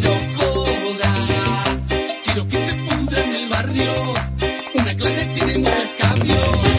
quiero joda. Quiero que se pudra en el barrio. Una clase tiene muchos cambios.